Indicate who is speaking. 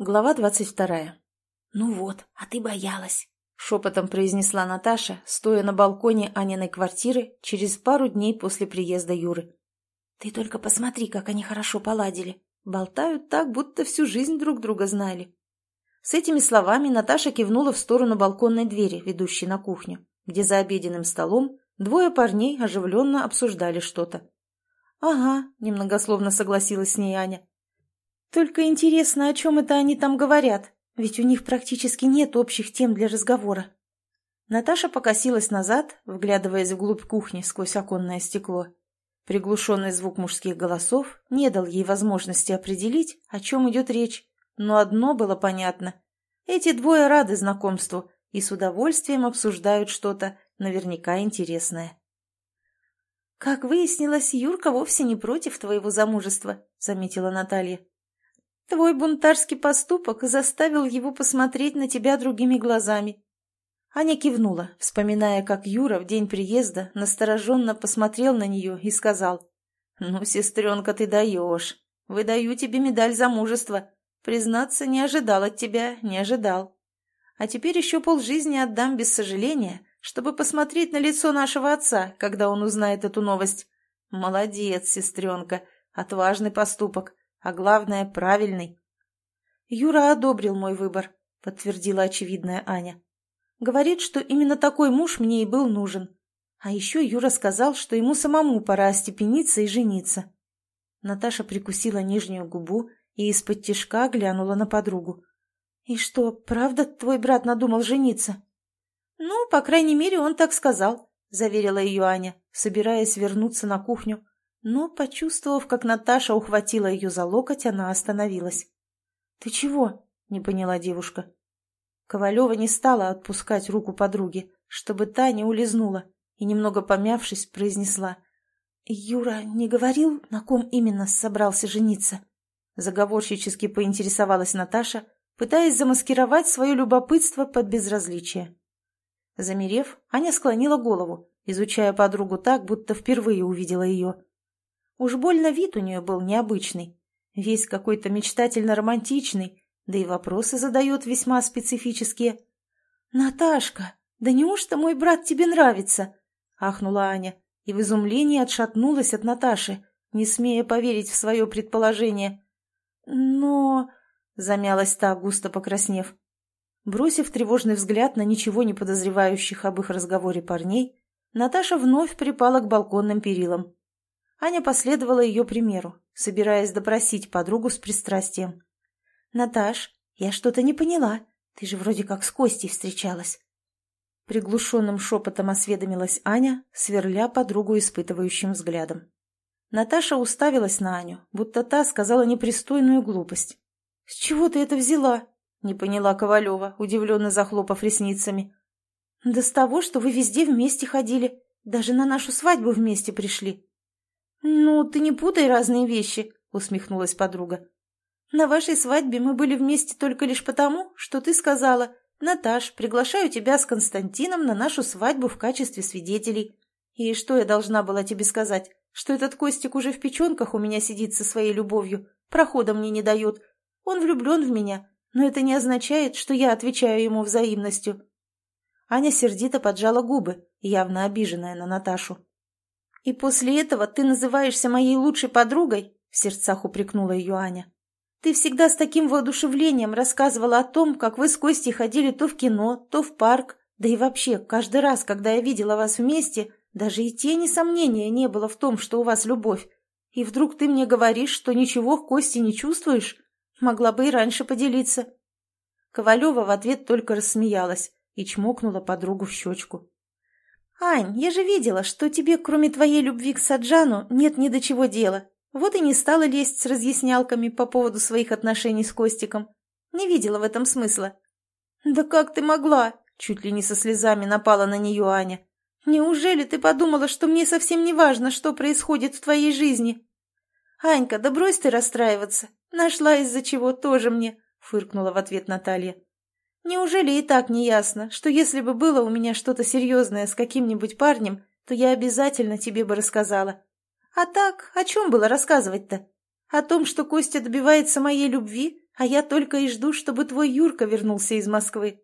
Speaker 1: Глава двадцать вторая.
Speaker 2: «Ну вот, а ты боялась», —
Speaker 1: шепотом произнесла Наташа, стоя на балконе Аниной квартиры через пару дней после приезда Юры.
Speaker 2: «Ты только посмотри, как они хорошо поладили.
Speaker 1: Болтают так, будто всю жизнь друг друга знали». С этими словами Наташа кивнула в сторону балконной двери, ведущей на кухню, где за обеденным столом двое парней оживленно обсуждали что-то. «Ага», — немногословно согласилась с ней Аня. Только интересно, о чем это они там говорят, ведь у них практически нет общих тем для разговора. Наташа покосилась назад, вглядываясь вглубь кухни сквозь оконное стекло. Приглушенный звук мужских голосов не дал ей возможности определить, о чем идет речь, но одно было понятно. Эти двое рады знакомству и с удовольствием обсуждают что-то наверняка интересное. «Как выяснилось, Юрка вовсе не против твоего замужества», — заметила Наталья. Твой бунтарский поступок заставил его посмотреть на тебя другими глазами. Аня кивнула, вспоминая, как Юра в день приезда настороженно посмотрел на нее и сказал, «Ну, сестренка, ты даешь. Выдаю тебе медаль за мужество. Признаться, не ожидал от тебя, не ожидал. А теперь еще полжизни отдам без сожаления, чтобы посмотреть на лицо нашего отца, когда он узнает эту новость. Молодец, сестренка, отважный поступок а главное, правильный. Юра одобрил мой выбор, подтвердила очевидная Аня. Говорит, что именно такой муж мне и был нужен. А еще Юра сказал, что ему самому пора остепениться и жениться. Наташа прикусила нижнюю губу и из-под тишка глянула на подругу. «И что, правда твой брат надумал жениться?» «Ну, по крайней мере, он так сказал», — заверила ее Аня, собираясь вернуться на кухню но, почувствовав, как Наташа ухватила ее за локоть, она остановилась. «Ты чего?» — не поняла девушка. Ковалева не стала отпускать руку подруги, чтобы та не улизнула, и, немного помявшись, произнесла. «Юра не говорил, на ком именно собрался жениться?» Заговорщически поинтересовалась Наташа, пытаясь замаскировать свое любопытство под безразличие. Замерев, Аня склонила голову, изучая подругу так, будто впервые увидела ее. Уж больно вид у нее был необычный, весь какой-то мечтательно-романтичный, да и вопросы задает весьма специфические. «Наташка, да неужто мой брат тебе нравится?» — ахнула Аня и в изумлении отшатнулась от Наташи, не смея поверить в свое предположение. «Но...» — замялась та, густо покраснев. Бросив тревожный взгляд на ничего не подозревающих об их разговоре парней, Наташа вновь припала к балконным перилам. Аня последовала ее примеру, собираясь допросить подругу с пристрастием. «Наташ, я что-то не поняла. Ты же вроде как с Костей встречалась». Приглушенным шепотом осведомилась Аня, сверля подругу испытывающим взглядом. Наташа уставилась на Аню, будто та сказала непристойную глупость. «С чего ты это взяла?» — не поняла Ковалева, удивленно захлопав ресницами. «Да с того, что вы везде вместе ходили, даже на нашу свадьбу вместе пришли», «Ну, ты не путай разные вещи», — усмехнулась подруга. «На вашей свадьбе мы были вместе только лишь потому, что ты сказала, «Наташ, приглашаю тебя с Константином на нашу свадьбу в качестве свидетелей». И что я должна была тебе сказать? Что этот Костик уже в печенках у меня сидит со своей любовью, прохода мне не дает. Он влюблен в меня, но это не означает, что я отвечаю ему взаимностью». Аня сердито поджала губы, явно обиженная на Наташу. «И после этого ты называешься моей лучшей подругой?» — в сердцах упрекнула ее Аня. «Ты всегда с таким воодушевлением рассказывала о том, как вы с Костей ходили то в кино, то в парк, да и вообще, каждый раз, когда я видела вас вместе, даже и тени сомнения не было в том, что у вас любовь. И вдруг ты мне говоришь, что ничего к Косте не чувствуешь? Могла бы и раньше поделиться». Ковалева в ответ только рассмеялась и чмокнула подругу в щечку. «Ань, я же видела, что тебе, кроме твоей любви к Саджану, нет ни до чего дела. Вот и не стала лезть с разъяснялками по поводу своих отношений с Костиком. Не видела в этом смысла». «Да как ты могла?» — чуть ли не со слезами напала на нее Аня. «Неужели ты подумала, что мне совсем не важно, что происходит в твоей жизни?» «Анька, да брось ты расстраиваться. Нашла из-за чего тоже мне», — фыркнула в ответ Наталья. Неужели и так не ясно, что если бы было у меня что-то серьезное с каким-нибудь парнем, то я обязательно тебе бы рассказала? А так, о чем было рассказывать-то? О том, что Костя добивается моей любви, А я только и жду, чтобы твой Юрка вернулся из Москвы.